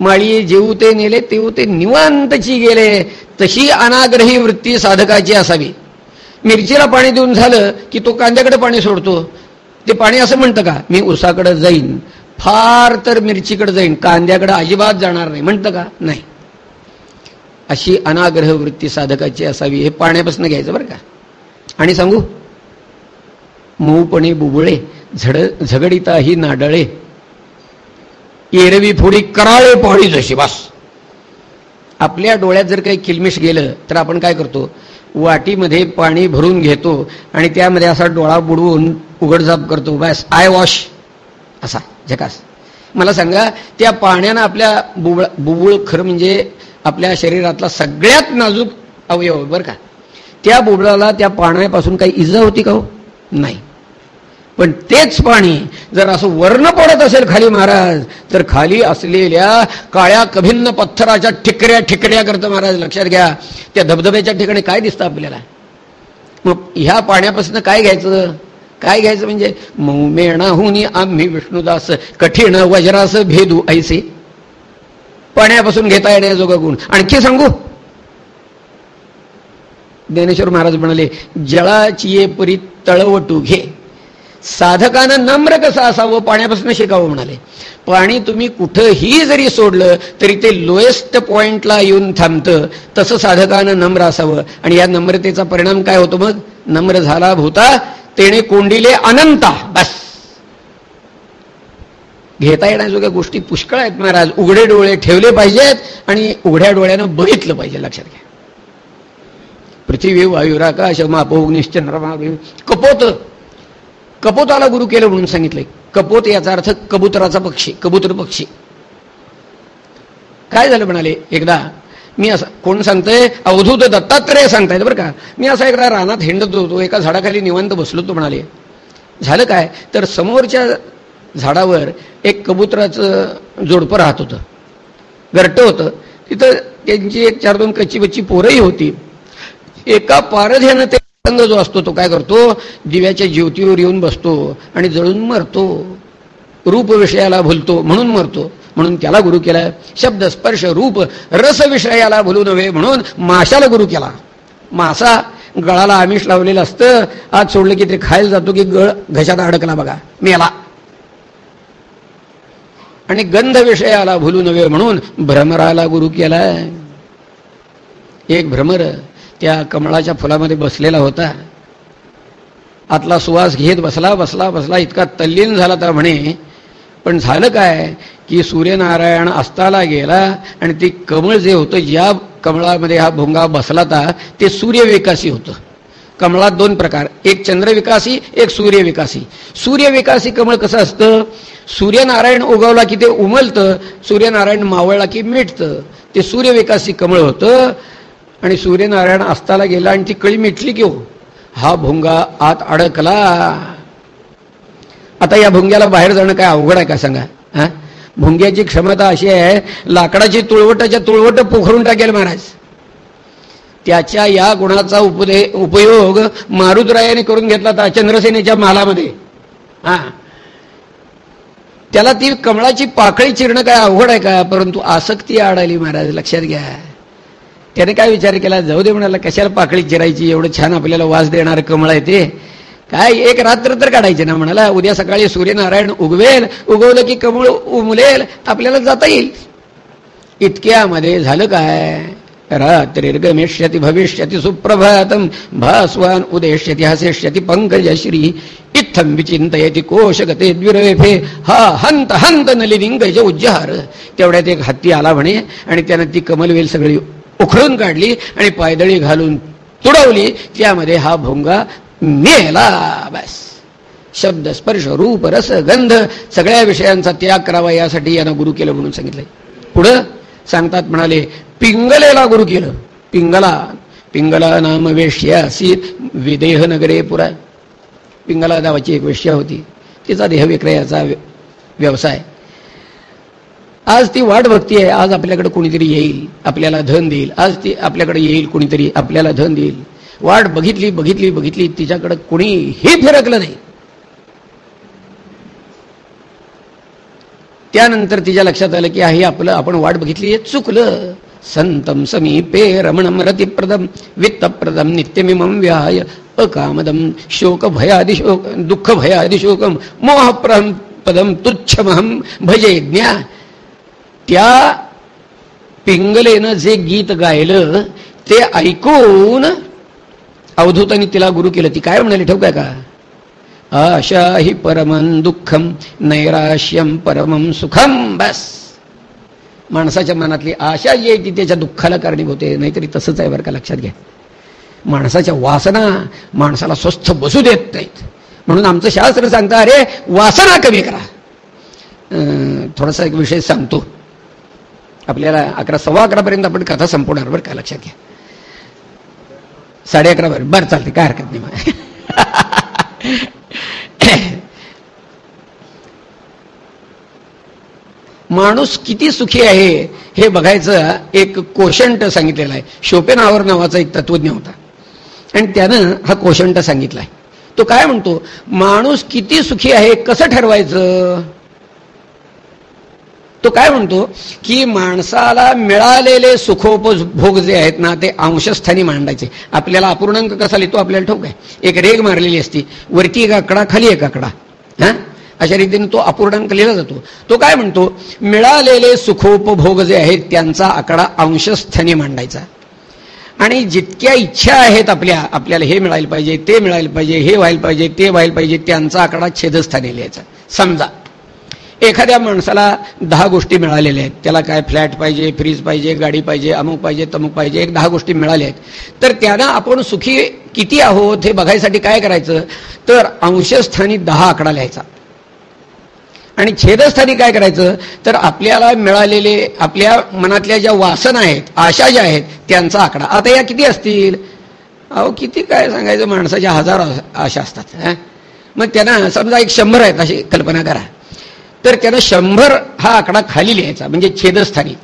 माळी जेऊ ते नेले तेऊ ते निवांतची गेले तशी अनाग्रही वृत्ती साधकाची असावी. मिरचीला पाणी देऊन झालं की तो कांद्याकडे पाणी सोडतो. ते पाणी असं म्हणतं का? मी उसाकडे जाईन. फार तर मिरचीकडे जाईन. कांद्याकडे अजिबात जाणार नाही. म्हणतं का? नाही. अशी अनाग्रह वृत्ती साधकाची असावी हे पाण्यापासून घ्यायचं बरं का? आणि सांगू? मऊपणे बुबुळे झड झगडिता ही नाडळे एरवी फोडी कराळे पाळी जशी बस. आपल्या डोळ्यात जर काही किलमिश गेलं तर आपण काय करतो? वाटीमध्ये पाणी भरून घेतो आणि त्यामध्ये असा डोळा बुडवून उघडझाप करतो. बस आय वॉश. असा झकास. मला सांगा त्या पाण्यानं आपल्या बुबळ बुबुळ खरं म्हणजे आपल्या शरीरातला सगळ्यात नाजूक अवयव बरं का? त्या बुबळाला त्या पाण्यापासून काही इजा होती का हो? नाही. पण तेच पाणी जर असं वर्ण पडत असेल खाली महाराज तर खाली असलेल्या काळ्या कभिन्न पत्थराच्या ठिकऱ्या ठिकऱ्या करतं महाराज लक्षात घ्या. त्या धबधब्याच्या ठिकाणी काय दिसतं आपल्याला? मग ह्या पाण्यापासून काय घ्यायचं? काय घ्यायचं म्हणजे मौमेणाहुनी आम्ही विष्णुदास कठीण वज्रास भेदू ऐसे. पाण्यापासून घेता येण्याजोगा गुण आणखी सांगू? ज्ञानेश्वर महाराज म्हणाले जळाची ये परी तळवटू घे. साधकानं नम्र कसं असावं? पाण्यापासून शिकावं म्हणाले. पाणी तुम्ही कुठंही जरी सोडलं तरी ते लोएस्ट पॉइंटला येऊन थांबतं. तसं साधकानं नम्र असावं. आणि या नम्रतेचा परिणाम काय होतो मग नम्र झाला भूता तेने कोंडिले अनंता. बस. घेता येण्याजोग्या गोष्टी पुष्कळ आहेत महाराज. उघडे डोळे ठेवले पाहिजेत आणि उघड्या डोळ्यानं बघितलं पाहिजे लक्षात घ्या. पृथ्वी वायुराकाश मापोग्निश्चंद्रमा कपोत. कपोताला गुरु केलं म्हणून सांगितलंय. कपोत याचा अर्थ कबुतराचा पक्षी कबुतर पक्षी. काय झालं म्हणाले? एकदा मी असं कोण सांगतंय? अवधूत दत्तात्रय सांगतायत बरं का. मी असा एकदा रानात हिंडत होतो एका झाडाखाली निवांत बसलो तो म्हणाले. झालं काय? तर समोरच्या झाडावर एक कबुतराचं जोडपं राहत होतं. घरटं होतं. तिथं त्यांची एक चार दोन कच्ची बच्ची पोरही होती. एका पारध्यानं ते रंग जो असतो तो काय करतो? दिव्याच्या ज्योतीवर येऊन बसतो आणि जळून मरतो. रूप विषयाला भुलतो म्हणून मरतो. म्हणून त्याला गुरु केला शब्द स्पर्श रूप रस विषयाला भुलू नव्हे म्हणून माशाला गुरु केला. मासा गळाला आमिष लावलेलं असतं. आज सोडलं की ते खायला जातो की गळ घशात अडकला बघा. मेला. आणि गंध विषयाला भुलू नव्हे म्हणून भ्रमराला गुरु केलाय. एक भ्रमर त्या कमळाच्या फुलामध्ये बसलेला होता. आतला सुवास घेत बसला बसला बसला इतका तल्लीन झाला तर म्हणे पण झालं काय की सूर्यनारायण अस्ताला गेला आणि ते कमळ जे होतं ज्या कमळामध्ये हा भोंगा बसला होता ते सूर्यविकासी होतं. कमळात दोन प्रकार एक चंद्रविकासी एक सूर्यविकासी. सूर्यविकासी कमळ कसं असतं? सूर्यनारायण उगवला की ते उमलतं सूर्यनारायण मावळला की मिटतं. ते सूर्यविकासी कमळ होतं आणि सूर्यनारायण अस्ताला गेला आणि ती कळी मिटली की हो हा भोंगा आत अडकला. आता या भोंग्याला बाहेर जाणं काय अवघड आहे का सांगा? हा? भोंग्याची क्षमता अशी आहे लाकडाची तुळवटाच्या तुळवट पोखरून टाकेल महाराज. त्याच्या या गुणाचा उपदे उपयोग मारुतरायाने करून घेतला होता चंद्रसेनेच्या मालामध्ये. हा? त्याला ती कमळाची पाकळी चिरणं काय अवघड आहे का? परंतु आसक्ती आडाली महाराज लक्षात घ्या. त्याने काय विचार केला? जाऊ दे म्हणाला कशाला पाकळी चिरायची? एवढं छान आपल्याला वास देणार कमळ आहे ते. काय एक रात्र तर काढायचे ना म्हणाला. उद्या सकाळी सूर्यनारायण उगवेल उगवलं की कमळ उमलेल आपल्याला जाता येईल. इतक्यामध्ये झालं काय? रात्रिर्गमिष्यति भविष्यति सुप्रभातम भास्वान उदेश्यति हसेष्यति पंकजश्री इत्थम विचिंतयति कोशगते द्विरेफे हा हंत हंत नलिनिंगज उज्जहार तेवढ्यात एक हत्ती आला म्हणे आणि त्यानं ती कमलवेल सगळी उखळून काढली आणि पायदळी घालून तुडवली. त्यामध्ये हा भोंगा मेला. बस. शब्द स्पर्श रूप रस गंध सगळ्या विषयांचा त्याग करावा यासाठी यानं गुरु केलं म्हणून सांगितलंय. पुढं सांगतात म्हणाले पिंगलेला गुरु केलं. पिंगला. पिंगला नाम वेश्या असी विदेह नगरे पुरा पिंगला नावाची एक वेश्या होती. तिचा देहविक्रयाचा व्यवसाय. आज ती वाट बघती आहे आज आपल्याकडे कोणीतरी येईल आपल्याला धन देईल. आज ती आपल्याकडे येईल कोणीतरी आपल्याला धन देईल. वाट बघितली बघितली बघितली तिच्याकडे कोणीही फिरकलं नाही. त्यानंतर तिच्या लक्षात आलं की आहे आपलं आपण वाट बघितली हे चुकलं. संतम समीपे रमणम रतिप्रदम वित्तप्रदम नित्यमिमम व्याय अकामदम शोक भयादिशोक दुःख भयादिशोकम मोहप्रम पदम तुच्छमहम भजे ज्ञा त्या पिंगलेनं जे गीत गायलं ते ऐकून अवधूतांनी तिला गुरु केलं. ती काय म्हणाली ठेव काय का? आशा हि परमन दुःखम नैराश्यम परमम सुखम बस. माणसाच्या मनातली आशा जी आहे ती त्याच्या दुःखाला कारणीभूत होते. नाहीतरी तसंच आहे बरं का लक्षात घ्या. माणसाच्या वासना माणसाला स्वस्थ बसू देत नाहीत. म्हणून आमचं शास्त्र सांगतं अरे वासना कमी करा. थोडासा एक विषय सांगतो. आपल्याला अकरा सव्वा अकरापर्यंत आपण कथा संपवणार बरं का? लक्षात घ्या. साडे अकरा बरं बरं चालते काय हरकत नाही माणूस किती सुखी आहे हे बघायचं एक कोशंट सांगितलेलं आहे. शोपेनावर नावाचा एक तत्वज्ञ होता. आणि त्यानं हा कोशंट सांगितलाय. तो काय म्हणतो? माणूस किती सुखी आहे कसं ठरवायचं? तो काय म्हणतो की माणसाला मिळालेले सुखोपभोग जे आहेत ना ते अंशस्थानी मांडायचे. आपल्याला अपूर्णांक कसा लिहितो? आपल्याला ठोक आहे. एक रेग मारलेली असती. वरती एक आकडा खाली एक आकडा. हा? अशा रीतीने तो अपूर्णांक लिहिला जातो. तो काय म्हणतो? मिळालेले सुखोपभोग जे आहेत त्यांचा आकडा अंशस्थानी मांडायचा. आणि जितक्या इच्छा आहेत आपल्या आपल्याला हे मिळायला पाहिजे ते मिळायला पाहिजे हे व्हायला पाहिजे ते व्हायला पाहिजे त्यांचा आकडा छेदस्थानी लिहायचा. समजा. एखाद्या माणसाला दहा गोष्टी मिळालेल्या आहेत. त्याला काय फ्लॅट पाहिजे फ्रीज पाहिजे गाडी पाहिजे अमुक पाहिजे तमुक पाहिजे एक दहा गोष्टी मिळाल्या आहेत. तर त्यांना आपण सुखी किती आहोत हे बघायसाठी काय करायचं? तर अंशस्थानी दहा आकडा लिहायचा. आणि छेदस्थानी काय करायचं? तर आपल्याला मिळालेले आपल्या मनातल्या ज्या वासना आहेत आशा ज्या आहेत त्यांचा आकडा. आता या किती असतील? अहो किती काय सांगायचं? माणसाच्या हजार आशा असतात मग त्यांना समजा एक शंभर आहेत अशी कल्पना करा. तर त्यानं शंभर हा आकडा खाली लिहायचा म्हणजे छेदस्थानी.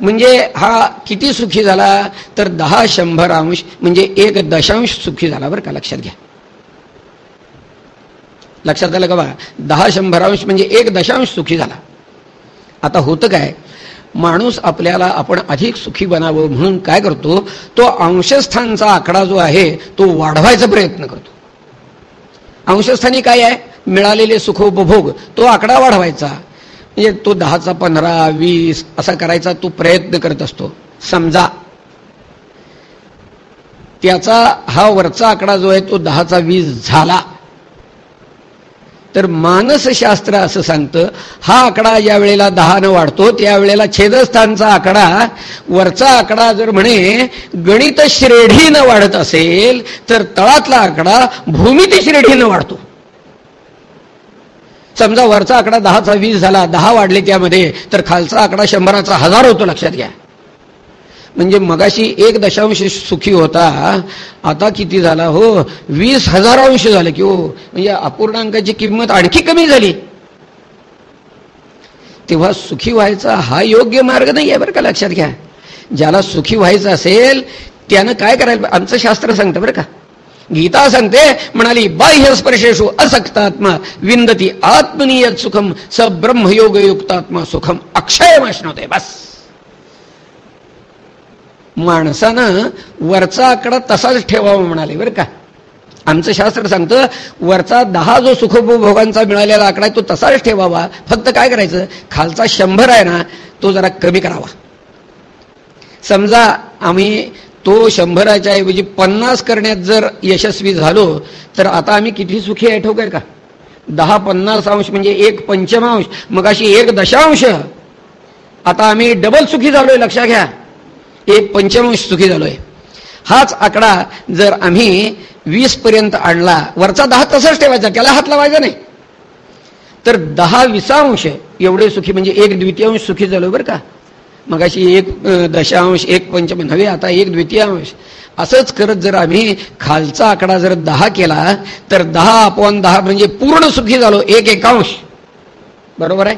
म्हणजे हा किती सुखी झाला तर दहा शंभर अंश म्हणजे एक दशांश सुखी झाला बरं का लक्षात घ्या. लक्षात आलं का बा? दहा शंभर अंश म्हणजे एक दशांश सुखी झाला. आता होतं काय? माणूस आपल्याला आपण अधिक सुखी बनावं म्हणून काय करतो? तो अंशस्थानचा आकडा जो आहे तो वाढवायचा प्रयत्न करतो. अंशस्थानी काय आहे? मिळालेले सुखोपभोग तो आकडा वाढवायचा. म्हणजे तो दहाचा पंधरा वीस असा करायचा तो प्रयत्न करत असतो. समजा. त्याचा हा वरचा आकडा जो आहे तो दहाचा वीस झाला. तर मानसशास्त्र असं सांगतं हा आकडा ज्या वेळेला दहानं वाढतो त्यावेळेला छेदस्थानचा आकडा वरचा आकडा जर म्हणे गणित श्रेढीनं वाढत असेल तर तळातला आकडा भूमित श्रेढीनं वाढतो. समजा वरचा आकडा दहाचा वीस झाला दहा वाढले त्यामध्ये तर खालचा आकडा शंभराचा हजार होतो लक्षात घ्या. म्हणजे मगाशी एक दशांश सुखी होता आता किती झाला? हो वीस हजार अंश झाले की हो. म्हणजे अपूर्णांकाची किंमत आणखी कमी झाली. तेव्हा सुखी व्हायचा हा योग्य मार्ग नाही आहे बरं का लक्षात घ्या. ज्याला सुखी व्हायचं असेल त्यानं काय करायला आमचं शास्त्र सांगतं बरं का. गीता सांगते म्हणाली बाह्य स्पर्शेशु असक्तात्मा विंदती आत्मनीयत सुखम स ब्रह्मयोग युक्तात्मा सुखम अक्षय होते बस. माणसानं वरचा आकडा तसाच ठेवावा म्हणाले बरं का? आमचं शास्त्र सांगतं वरचा दहा जो सुखभोगांचा मिळालेला आकडा आहे तो तसाच ठेवावा. फक्त काय करायचं? खालचा शंभर आहे ना तो जरा कमी करावा. समजा आम्ही तो शंभराच्या ऐवजी पन्नास करण्यात जर यशस्वी झालो तर आता आम्ही किती सुखी आहे ठोक का? दहा पन्नास अंश म्हणजे एक पंचमांश मग अशी एक दशांश. आता आम्ही डबल सुखी झालोय लक्षात घ्या. एक पंचमांश सुखी झालोय. हाच आकडा जर आम्ही वीस पर्यंत आणला वरचा दहा तसाच ठेवायचा त्याला हात लावायचा नाही. तर दहा विसांश एवढे सुखी म्हणजे एक द्वितीयांश सुखी झालो बरं का? मगाशी एक दशांश एक पंचम नव्हे आता एक द्वितीयांश. असंच करत जर आम्ही खालचा आकडा जर दहा केला तर दहा अपॉन दहा म्हणजे पूर्ण सुखी झालो एक एकांश. बरोबर आहे?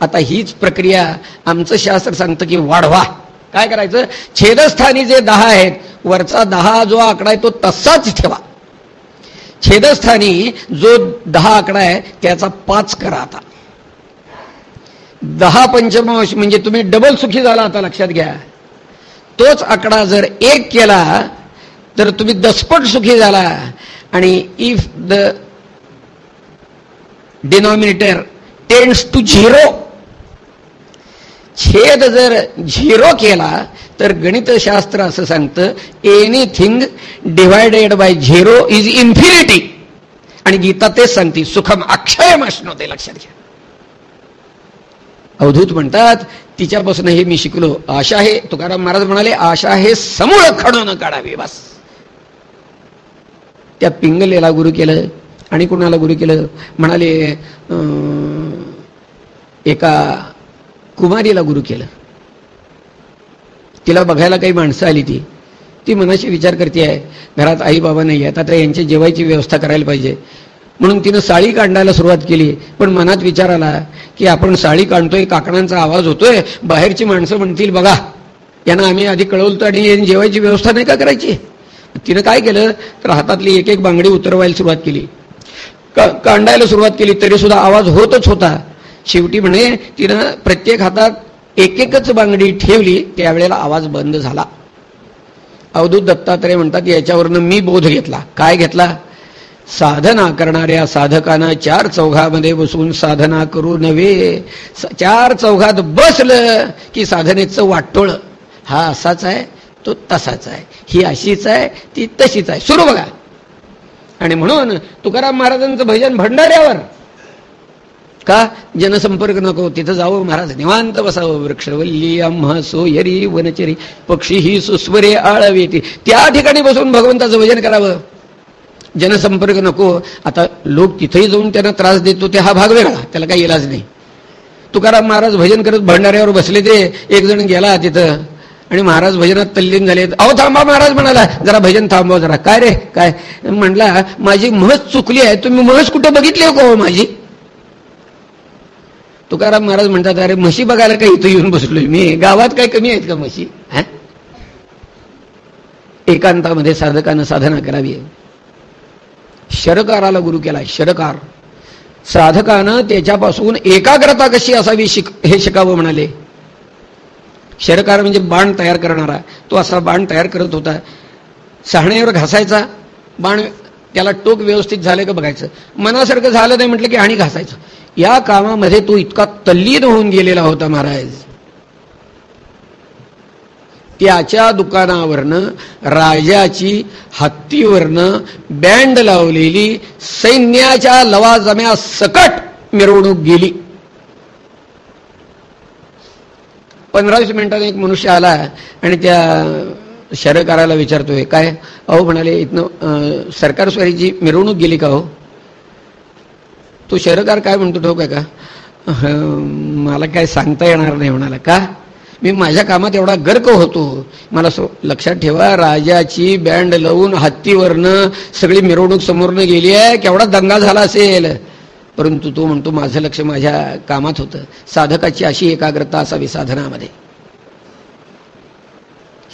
आता हीच प्रक्रिया आमचं शास्त्र सांगतं की वाढवा. काय करायचं? छेदस्थानी जे दहा आहेत वरचा दहा जो आकडा आहे तो तसाच ठेवा. छेदस्थानी जो दहा आकडा आहे त्याचा पाच करा आता. दहा पंचमांश म्हणजे तुम्ही डबल सुखी झाला आता लक्षात घ्या. तोच आकडा जर एक केला तर तुम्ही दसपट सुखी झाला. आणि if the denominator tends to zero छेद जर झिरो केला तर गणितशास्त्र असं सांगतं anything divided by zero is infinity आणि गीता तेच सांगते सुखम अक्षय असणं लक्षात घ्या. अवधूत म्हणतात. तिच्यापासून हे मी शिकलो आशा हे तुकाराम महाराज म्हणाले आशा हे समूळ खडून काढावे बस. त्या पिंगलेला गुरु केलं आणि कुणाला गुरु केलं? म्हणाले एका कुमारीला गुरु केलं. तिला बघायला काही माणसं आली ती. ती मनाशी विचार करते आहे घरात आई बाबा नाही आहेत आता यांची जेवायची व्यवस्था करायला पाहिजे. म्हणून तिनं साळी काढायला सुरुवात केली. पण मनात विचार आला की आपण साळी काढतोय काकणांचा आवाज होतोय बाहेरची माणसं म्हणतील बघा यांना आम्ही आधी कळवलतो आणि जेवायची व्यवस्था नाही का करायची? तिनं काय केलं? तर हातातली एक एक बांगडी उतरवायला सुरुवात केली. कांडायला सुरुवात केली तरी सुद्धा आवाज होतच होता. शेवटी म्हणे तिनं प्रत्येक हातात एक एकच बांगडी ठेवली त्यावेळेला आवाज बंद झाला. अवधूत दत्तात्रय म्हणतात याच्यावरनं मी बोध घेतला. काय घेतला? साधना करणाऱ्या साधकांना चार चौघामध्ये बसून साधना करू नव्हे. चार चौघात बसलं की साधनेचं वाटोळ. हा असाच आहे तो तसाच आहे. ही अशीच आहे ती तशीच आहे. सुरू बघा. आणि म्हणून तुकाराम महाराजांचं भजन भंडाऱ्यावर. का? जनसंपर्क नको. तिथं जावं महाराज. निवांत बसावं. वृक्षवल्ली आम्हा सोयरी वनचरी पक्षी ही सुस्वरे आळावी त्या ठिकाणी बसून भगवंताचं भजन करावं. जनसंपर्क नको. आता लोक तिथेही जाऊन त्यांना त्रास देतो ते हा भाग वेगळा. त्याला काही इलाज नाही. तुकाराम महाराज भजन करत भंडाऱ्यावर बसले ते. एक जण गेला तिथं. आणि महाराज भजनात तल्लीन झाले. अहो थांबा महाराज म्हणाला जरा भजन थांबवा जरा. काय रे? काय? म्हणला माझी महस चुकली आहे. तुम्ही महस कुठे बघितली हो, हो माझी? तुकाराम महाराज म्हणतात अरे म्हशी बघायला काही इथं येऊन बसलोय मी. गावात काय कमी आहेत का म्हशी? एकांतामध्ये साधकानं साधना करावी आहे. शरकाराला गुरु केला शरकार साधकानं त्याच्यापासून एकाग्रता कशी असावी शिक हे शिकावं म्हणाले. शरकार म्हणजे बाण तयार करणारा. तो असा बाण तयार करत होता. सहाण्यावर घासायचा बाण त्याला टोक व्यवस्थित झालं का बघायचं. मनासारखं झालं नाही म्हटलं की आणि घासायचं. या कामामध्ये तो इतका तल्लीन होऊन गेलेला होता महाराज. त्याच्या दुकानावरनं राजाची हत्तीवरनं बँड लावलेली सैन्याच्या लवाजम्या सकट मिरवणूक गेली. पंधरा वीस एक मनुष्य आला आणि त्या शरकाराला विचारतोय काय? अहो म्हणाले इथनं सरकार स्वारीची मिरवणूक गेली का हो? तो शरकार काय म्हणतो ठोक का? मला काय सांगता येणार नाही म्हणाला. का? मी माझ्या कामात एवढा गर्क होतो. मला सो लक्षात ठेवा राजाची बँड लावून हत्तीवरनं सगळी मिरवणूक समोरनं गेली आहे केवढा दंगा झाला असेल. परंतु तो म्हणतो माझं लक्ष माझ्या कामात होतं. साधकाची अशी एकाग्रता असावी साधनामध्ये.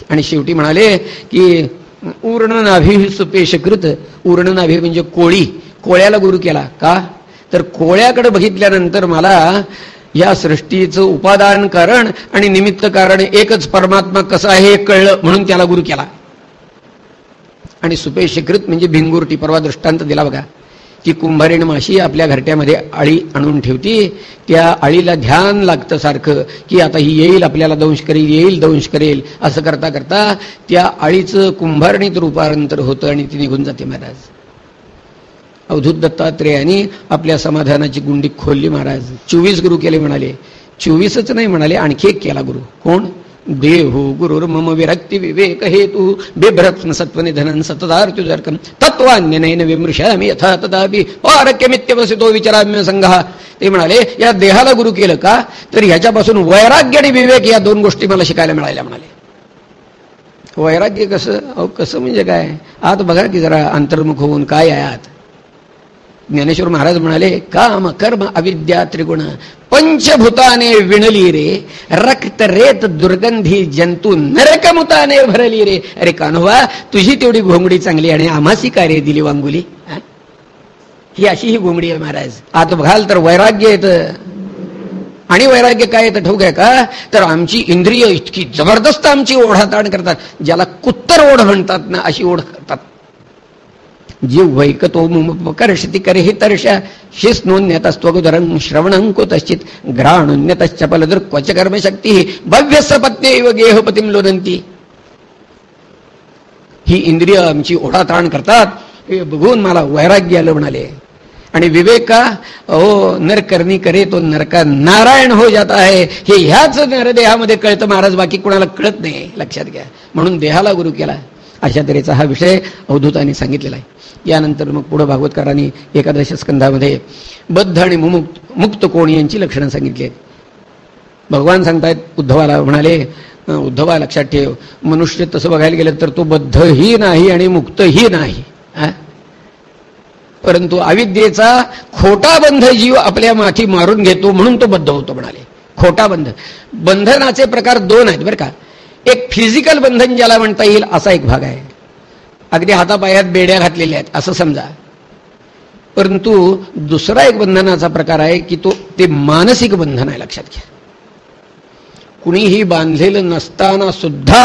आणि शेवटी म्हणाले की उर्ण नाभी सुपेशकृत नाभी म्हणजे कोळी. कोळ्याला गुरु केला. का? तर कोळ्याकडे बघितल्यानंतर मला या सृष्टीचं उपादान कारण आणि निमित्त कारण एकच परमात्मा कसं आहे हे कळलं म्हणून त्याला गुरु केला. आणि सुपेशीकृत म्हणजे भिंगुरटी परवा दृष्टांत दिला बघा की कुंभारीण माशी आपल्या घरट्यामध्ये आळी आणून ठेवती त्या आळीला ध्यान लागतं सारखं की आता ही येईल आपल्याला दंश करेल येईल दंश करेल असं करता करता त्या आळीचं कुंभारणीत रूपांतर होतं आणि ती निघून जाते महाराज. अवधूत दत्तात्रेयांनी आपल्या समाधानाची गुंडी खोलली महाराज. चोवीस गुरु केले म्हणाले. चोवीसच नाही म्हणाले आणखी एक केला गुरु. कोण? देहु गुरुर मम विरक्ती विवेक हेतू. बिभ्रत्न सत्वने धनन सतदार्त्युजर्कम तत्वान्य नैन विमृशामी यथा तदापि. तो विचाराम्य संघ. ते म्हणाले या देहाला गुरु केलं का? तर ह्याच्यापासून वैराग्य आणि विवेक या दोन गोष्टी मला शिकायला मिळाल्या म्हणाले. वैराग्य कसं? अहो कसं म्हणजे काय? आत बघा की जरा अंतर्मुख होऊन काय आहे आत. ज्ञानेश्वर महाराज म्हणाले काम कर्म अविद्या त्रिगुण पंचभूताने विणली रे रक्त रेत दुर्गंधी जंतू नरकमुताने भरली रे. अरे कान्होवा तुझी तेवढी घोंगडी चांगली आणि आम्हासी रे दिली वांगुली? ही? अशी ही घोंगडी आहे महाराज. आत बघाल तर वैराग्य येत. आणि वैराग्य काय येतं ठोक आहे का? तर आमची इंद्रिय इतकी जबरदस्त आमची ओढाताण करतात ज्याला कुत्तर ओढ म्हणतात ना अशी ओढ करतात. जीव वैकतो मुमपकर्षती करे हे तरशा शिस नोन्यतस्त्वगुदरं श्रवणंकुतश्चित घ्राणुन्यतश्च पलदृक्वच कर्मशक्ती। भव्यस्य पत्न्यैव गेहपतीम लोदंती ही इंद्रिय आमची ओढाताण करतात। हे बघून मला वैराग्य आलं म्हणाले। आणि विवेका हो नर करे तो नरका नारायण हो जात आहे। हे ह्याच नरदेहामध्ये कळतं महाराज बाकी कुणाला कळत नाही लक्षात घ्या। म्हणून देहाला गुरु केला। अशा तऱ्हेचा हा विषय अवधूताने सांगितलेला आहे. यानंतर मग पुढं भागवतकारांनी एकादश स्कंधामध्ये बद्ध आणि मुमुक्त मुक्त कोण यांची लक्षणं सांगितली आहेत. भगवान सांगतायत उद्धवाला म्हणाले उद्धवा लक्षात ठेव मनुष्य तसं बघायला गेलं तर तो बद्धही नाही आणि मुक्तही नाही. परंतु अविद्येचा खोटा बंध जीव आपल्या माथी मारून घेतो म्हणून तो बद्ध होतो म्हणाले. खोटा बंध बंधनाचे प्रकार दोन आहेत बरं का. एक फिजिकल बंधन ज्याला म्हणता येईल असा एक भाग आहे. अगदी हातापायात बेड्या घातलेल्या आहेत असं समजा. परंतु दुसरा एक बंधनाचा प्रकार आहे की तो ते मानसिक बंधन आहे लक्षात घ्या. कुणीही बांधलेलं नसताना सुद्धा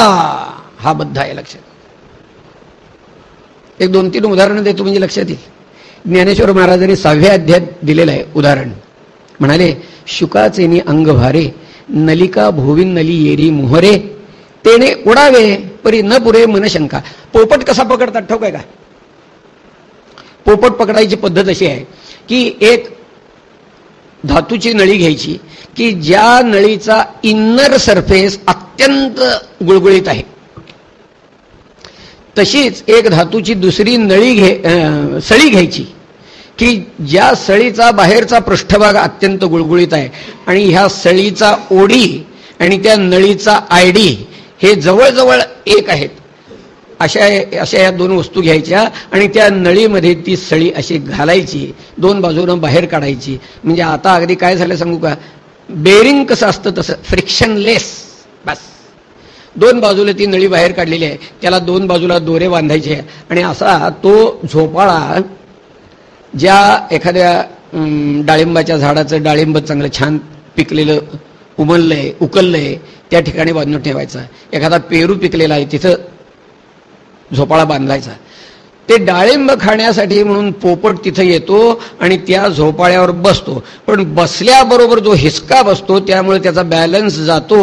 हा बद्ध आहे लक्षात. एक दोन तीन उदाहरणं देतो म्हणजे लक्षात येईल. ज्ञानेश्वर महाराजांनी सहाव्या अध्यायात दिलेलं आहे उदाहरण. म्हणाले शुकाचेनी अंग भारे नलिका भोविन नली येरी मोहरे तेने उडावे परी न पुरे मनशंका पोपट कसा पकडतात ठोक आहे का? पोपट पकडायची पद्धत अशी आहे की एक धातूची नळी घ्यायची की ज्या नळीचा इन्नर सरफेस अत्यंत गुळगुळीत आहे. तशीच एक धातूची दुसरी नळी घे सळी घ्यायची की ज्या सळीचा बाहेरचा पृष्ठभाग अत्यंत गुळगुळीत आहे आणि ह्या सळीचा ओडी आणि त्या नळीचा आयडी हे जवळजवळ एक आहेत. अशा अशा या दोन वस्तू घ्यायच्या आणि त्या नळीमध्ये ती सळी अशी घालायची दोन बाजूनं बाहेर काढायची. म्हणजे आता अगदी काय झालं सांगू का? बेरिंग कसं असतं तसं फ्रिक्शनलेस बस. दोन बाजूला ती नळी बाहेर काढलेली आहे त्याला दोन बाजूला दोरे बांधायचे आणि असा तो झोपाळा ज्या एखाद्या डाळिंबाच्या झाडाचं डाळिंब चांगलं छान पिकलेलं उमललंय उकललंय त्या ठिकाणी बांधून ठेवायचा. एखादा पेरू पिकलेला आहे तिथं झोपाळा बांधायचा ते डाळिंब खाण्यासाठी म्हणून पोपट तिथं येतो आणि त्या झोपाळ्यावर बसतो. पण बसल्याबरोबर जो हिसका बसतो त्यामुळे त्याचा बॅलन्स जातो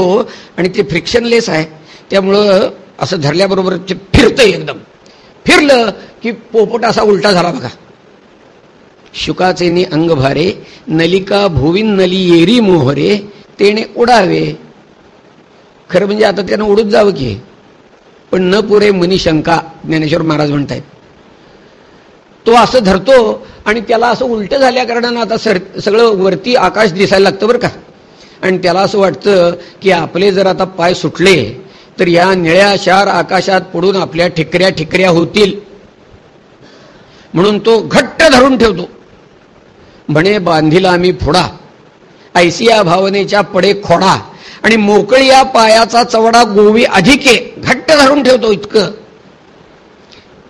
आणि ते फ्रिक्शनलेस आहे. त्यामुळं असं धरल्याबरोबर ते फिरतं एकदम. फिरलं की पोपट असा उलटा झाला बघा. शुकाचे अंग भारे नलिका भुवीन नली येरी मोहरे तेने उडावे. खरं म्हणजे आता त्यानं उडून जावं की. पण न पुरे मनी शंका ज्ञानेश्वर महाराज म्हणतायत. तो असं धरतो आणि त्याला असं उलट झाल्या कारणानं आता सर सगळं वरती आकाश दिसायला लागतं बरं का. आणि त्याला असं वाटतं की आपले जर आता पाय सुटले तर या निळ्या शार आकाशात पडून आपल्या ठिकऱ्या ठिकऱ्या होतील. म्हणून तो घट्ट धरून ठेवतो. म्हणे बांधीला आम्ही फोडा. ऐसिया भावनेच्या पडे खोडा आणि मोकळी या पायाचा चवडा गोवी अधिके घट्ट धरून ठेवतो इतकं.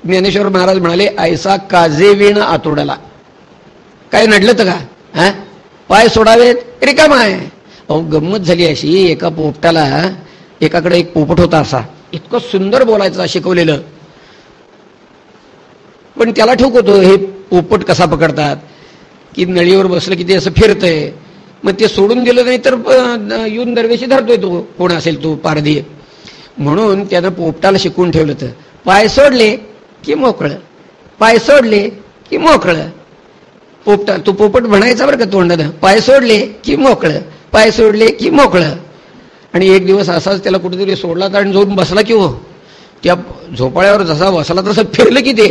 ज्ञानेश्वर महाराज म्हणाले ऐसा काजेवीण आतोडाला काय नडलं तर का? हा? पाय सोडावेत? रिकामा आहे अहो गंमत झाली अशी एका पोपटाला एकाकडे एक पोपट होता असा. इतकं सुंदर बोलायचं शिकवलेलं. पण त्याला ठोक होतो हे पोपट कसा पकडतात? की नळीवर बसलं की ते असं फिरतंय? मग ते सोडून दिलं नाही तर येऊन दरवेशी धरतोय तो. कोण असेल तो पारधी. म्हणून त्यानं पोपटाला शिकवून ठेवलं तर पाय सोडले की मोकळं. पाय सोडले की मोकळं. पोपटा तो पोपट म्हणायचा बरं का तोंडानं पाय सोडले की मोकळं. पाय सोडले की मोकळं. आणि एक दिवस असाच त्याला कुठेतरी सोडला तर आणि जाऊन बसला की हो. त्या झोपाळ्यावर जसा बसला तसं फिरलं की ते.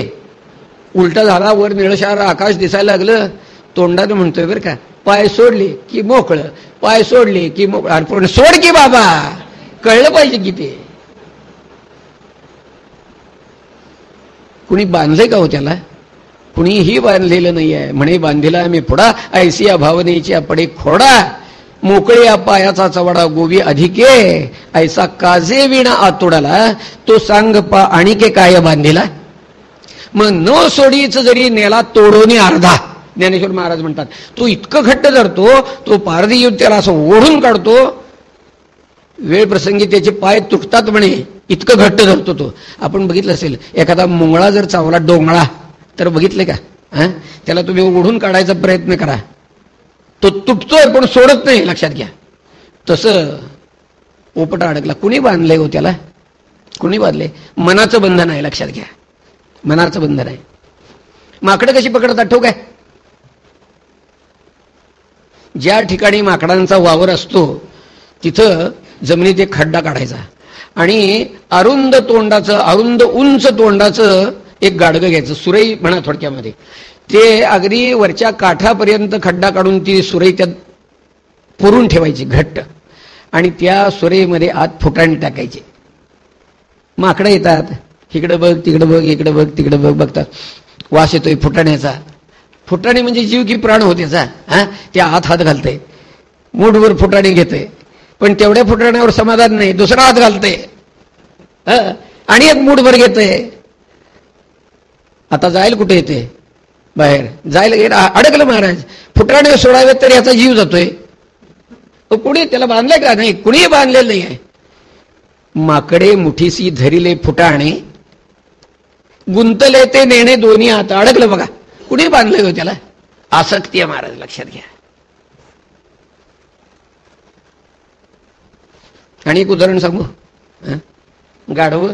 उलटा झाला वर निळशार आकाश दिसायला लागलं. तोंडानं म्हणतोय बरं का पाय सोडले की मोकळं पाय सोडले की मोकळं. अरे सोड की बाबा. कळलं पाहिजे की ते. कुणी बांधलंय का हो त्याला? कुणीही बांधलेलं नाही आहे म्हणे बांधिला आम्ही पुढा ऐसिया भावनेच्या पडे खोडा. मोकळ्या पायाचा चवडा गोवी अधिके. ऐसा काजे विणा आतोडाला. तो सांग पा आणि के काय बांधिला? मग न सोडीच जरी नेला तोडोनी अर्धा. ज्ञानेश्वर महाराज म्हणतात तो इतकं घट्ट धरतो तो पारधी युद्धाला त्याला असं ओढून काढतो वेळ प्रसंगी त्याचे पाय तुटतात म्हणे इतकं घट्ट धरतो तो. आपण बघितलं असेल एखादा मुंगळा जर चावला डोंगळा तर बघितले का? त्याला तुम्ही ओढून काढायचा प्रयत्न करा. तो तुटतोय पण सोडत नाही लक्षात घ्या. तसं ओपटा अडकला. कुणी बांधलंय हो त्याला? कुणी बांधले मनाचं बंधन आहे लक्षात घ्या. मनाचं बंधन आहे. माकडं कशी पकडतात ठोक आहे ज्या ठिकाणी माकडांचा वावर असतो तिथं जमिनीत एक खड्डा काढायचा. आणि अरुंद तोंडाचं अरुंद उंच तोंडाचं एक गाडगं घ्यायचं सुरई म्हणा थोडक्यामध्ये. ते अगदी वरच्या काठापर्यंत खड्डा काढून ती सुरई त्यात पुरून ठेवायची घट्ट. आणि त्या सुरईमध्ये आत फुटाणी टाकायचे. माकडं येतात. इकडं बघ तिकडं बघ इकडं बघ तिकडं बघ बघतात. वास येतोय फुटाण्याचा. फुटाणे म्हणजे जीव की प्राण होतेचा हा? ते आत हात घालते. मूठभर फुटाणी घेते. पण तेवढ्या फुटाण्यावर समाधान नाही दुसरा हात घालते. आणि एक मूठभर घेते. आता जाईल कुठे येते? बाहेर. जायला अडकलं महाराज. फुटाणे सोडावे तर याचा जीव जातोय. तो कुणी त्याला बांधलाय का नाही? कुणीही बांधलेलं नाही आहे. माकडे मुठीसी धरिले फुटाणे. गुंतले ते नेणे दोन्ही आता अडकलं बघा. कुणी बांधलंय हो त्याला? आसक्ती आहे महाराज लक्षात घ्या. आणि एक उदाहरण सांगू? गाढव?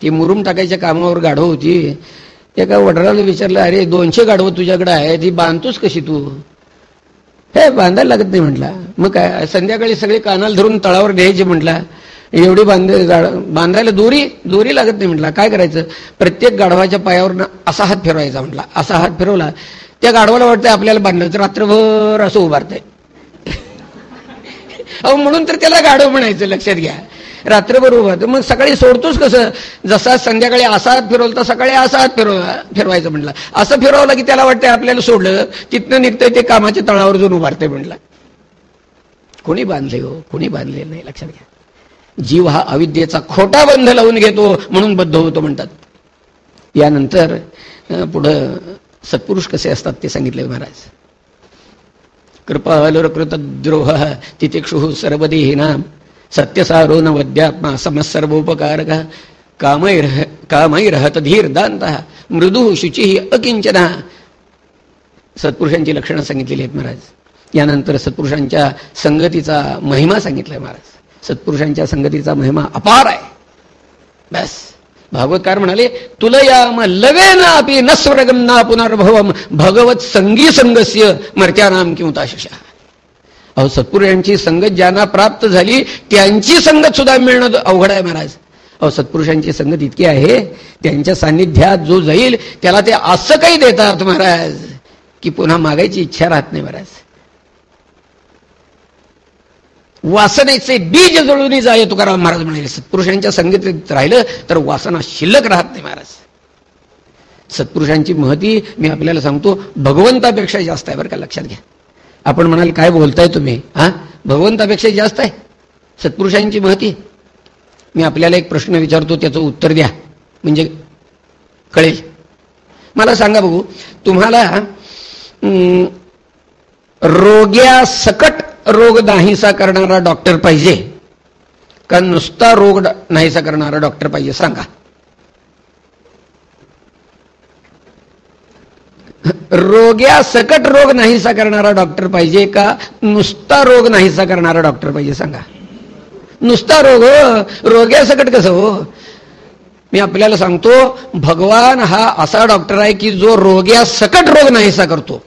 ती मुरुम टाकायच्या कामावर गाढव होती. एका वडराला विचारलं अरे दोनशे गाढवं तुझ्याकडे आहे ती बांधतोस कशी तू? हे बांधायला लागत नाही म्हटला. मग काय संध्याकाळी सगळे कानाला धरून तळावर न्यायचे म्हटला. एवढी बांध बांधायला दोरी दोरी लागत नाही म्हटला. काय करायचं? प्रत्येक गाढवाच्या पायावर असा हात फिरवायचा म्हटला. असा हात फिरवला. त्या गाढवाला वाटतंय आपल्याला बांधलं तर रात्रभर असं उभारतंय. अहो म्हणून तर त्याला गाढव म्हणायचं लक्षात घ्या. रात्रभर उभं मग सकाळी सोडतोच कसं? जसा संध्याकाळी असा हात फिरवलं तर सकाळी असा हात फिरव फिरवायचं म्हटलं. असं फिरवलं की त्याला वाटतंय आपल्याला सोडलं तिथनं निघतंय ते कामाच्या तळावर जाऊन उभारतंय म्हटलं. कोणी बांधले हो? कोणी बांधले नाही? लक्षात घ्या. जीव हा अविद्येचा खोटा बंध लावून घेतो म्हणून बद्ध होतो म्हणतात. यानंतर पुढं सत्पुरुष कसे असतात ते सांगितले महाराज. कृपालुरकृतद्रोह तितिक्षु सर्वदेहिनाम सत्यसारो न वद्यात्मा समसर्वोपकारक कामैर कामैरहत धीर दांत मृदू शुची अकिंचन सत्पुरुषांची लक्षणं सांगितलेली आहेत महाराज. यानंतर सत्पुरुषांच्या संगतीचा महिमा सांगितलाय महाराज. सत्पुरुषांच्या संगतीचा महिमा अपार आहे. बस. भागवतकार म्हणाले तुलयाम लवे ना अपि न स्वर्गम ना पुनर्भवम भगवत संगी संगस्य मर्त्यानाम किंवा शिषा अहो सत्पुरुषांची संगत ज्यांना प्राप्त झाली त्यांची संगत सुद्धा मिळणं अवघड आहे महाराज. अहो सत्पुरुषांची संगत इतकी आहे त्यांच्या सान्निध्यात जो जाईल त्याला ते असं काही देतात महाराज की पुन्हा मागायची इच्छा राहत नाही महाराज. वासनेचे बीज जळून जाय तुकाराम महाराज म्हणाले सत्पुरुषांच्या संगीत राहिलं तर वासना शिल्लक राहत नाही महाराज. सत्पुरुषांची महती मी आपल्याला सांगतो भगवंतापेक्षा जास्त आहे बरं का लक्षात घ्या. आपण म्हणाल काय बोलताय तुम्ही? हा? भगवंतापेक्षा जास्त आहे. सत्पुरुषांची महती. मी आपल्याला एक प्रश्न विचारतो त्याचं उत्तर द्या. म्हणजे कळेल. मला सांगा बघू तुम्हाला रोग्या सकट रोग नाहीसा करणारा डॉक्टर पाहिजे. का नुसता रोग नाहीसा करणारा डॉक्टर पाहिजे सांगा. रोग्या सकट रोग नाहीसा करणारा डॉक्टर पाहिजे का नुसता रोग नाहीसा करणारा डॉक्टर पाहिजे सांगा. नुसता रोग हो. रोग्या सकट कसं हो? मी आपल्याला सांगतो भगवान हा असा डॉक्टर आहे की जो रोग्या सकट रोग नाहीसा करतो.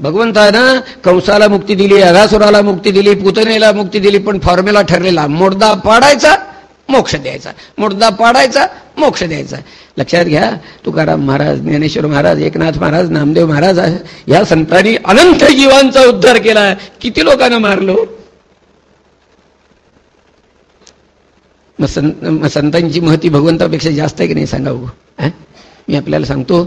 भगवंतानं कंसाला मुक्ती दिली अरासुराला मुक्ती दिली पुतनेला मुक्ती दिली पण फॉर्म्युला ठरलेला मोडदा पाडायचा मोक्ष द्यायचा. मुर्दा पाडायचा मोक्ष द्यायचा. लक्षात घ्या तुकाराम महाराज ज्ञानेश्वर महाराज एकनाथ महाराज नामदेव महाराज या संतांनी अनंत जीवांचा उद्धार केला. किती लोकांना मारलो? मग संतांची महती भगवंतापेक्षा जास्त आहे की नाही सांगा मी आपल्याला सांगतो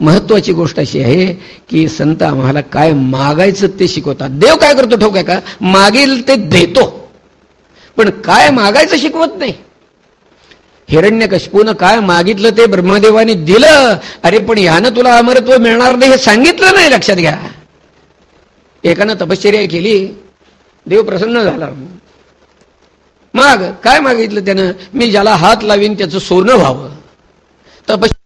महत्वाची गोष्ट अशी आहे की संत आम्हाला काय मागायचं ते शिकवतात. देव काय करतो ठोक आहे का? मागेल ते देतो. पण काय मागायचं शिकवत नाही. हिरण्य कशपून काय मागितलं ते ब्रह्मदेवाने दिलं? अरे पण ह्यानं तुला अमरत्व मिळणार नाही हे सांगितलं नाही लक्षात घ्या. एकानं तपश्चर्या केली. देव प्रसन्न झाला. मग. काय मागितलं त्यानं? मी ज्याला हात लावीन त्याचं सोनं व्हावं. तपश्चर्या